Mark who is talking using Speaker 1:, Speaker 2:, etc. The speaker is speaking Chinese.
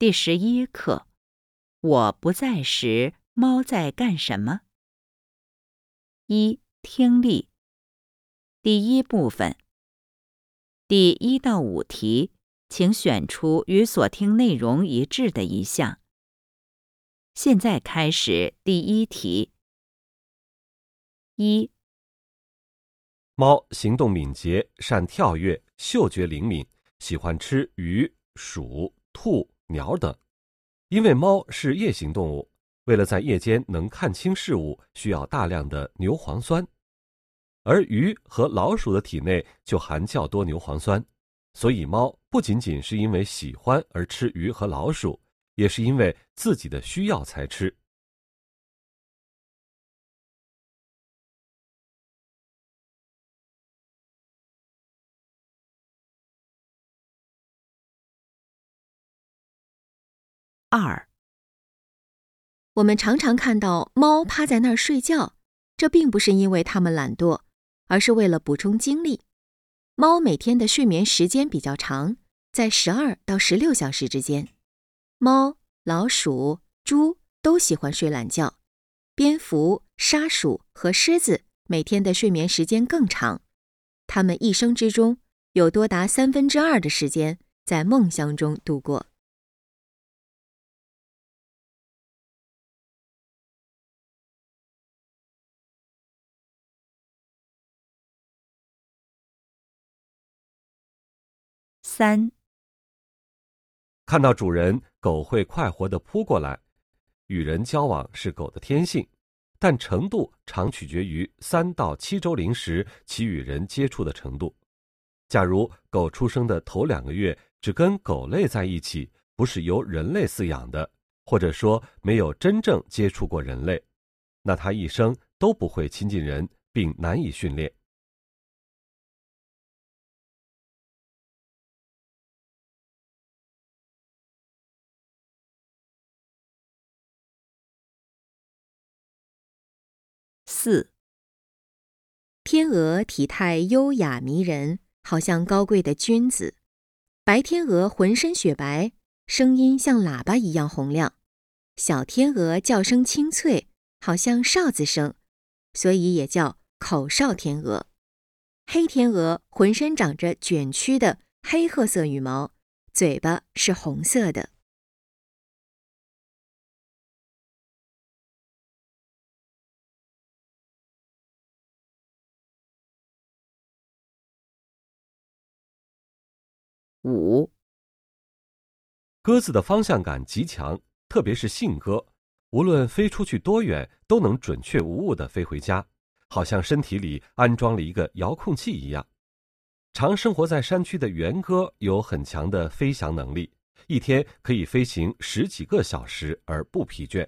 Speaker 1: 第十一课：我不在时，猫在干什么？一、听力。第一部分，第一到五题，请选出与所听内容一致的一项。现在开始第一题。一、
Speaker 2: 猫行动敏捷，善跳跃，嗅觉灵敏，喜欢吃鱼、鼠、兔、鸟等。因为猫是夜行动物，为了在夜间能看清事物，需要大量的牛磺酸。而鱼和老鼠的体内就含较多牛磺酸，所以猫不仅仅是因为喜欢而吃鱼和老鼠，也是因为自己的需要才吃。
Speaker 1: 二、
Speaker 3: 我们常常看到猫趴在那儿睡觉，这并不是因为它们懒惰，而是为了补充精力。猫每天的睡眠时间比较长，在十二到十六小时之间。猫、老鼠、猪都喜欢睡懒觉，蝙蝠、沙鼠和狮子每天的睡眠时间更长，它们一生之中有多达三分之二的时间在梦乡中度过。
Speaker 1: 三、
Speaker 2: 看到主人，狗会快活地扑过来。与人交往是狗的天性，但程度常取决于三到七周龄时其与人接触的程度。假如狗出生的头两个月只跟狗类在一起，不是由人类饲养的，或者说没有真正接触过人类，那它一生都不会亲近人，并难以训练。
Speaker 1: 四、
Speaker 3: 天鹅体态优雅迷人，好像高贵的君子。白天鹅浑身雪白，声音像喇叭一样洪亮。小天鹅叫声清脆，好像哨子声，所以也叫口哨天鹅。黑天鹅浑身长着卷曲的黑褐色羽毛，嘴巴是红色的。
Speaker 1: 五、
Speaker 2: 鸽子的方向感极强，特别是信鸽，无论飞出去多远，都能准确无误的飞回家，好像身体里安装了一个遥控器一样。常生活在山区的园鸽有很强的飞翔能力，一天可以飞行十几个小时而不疲倦。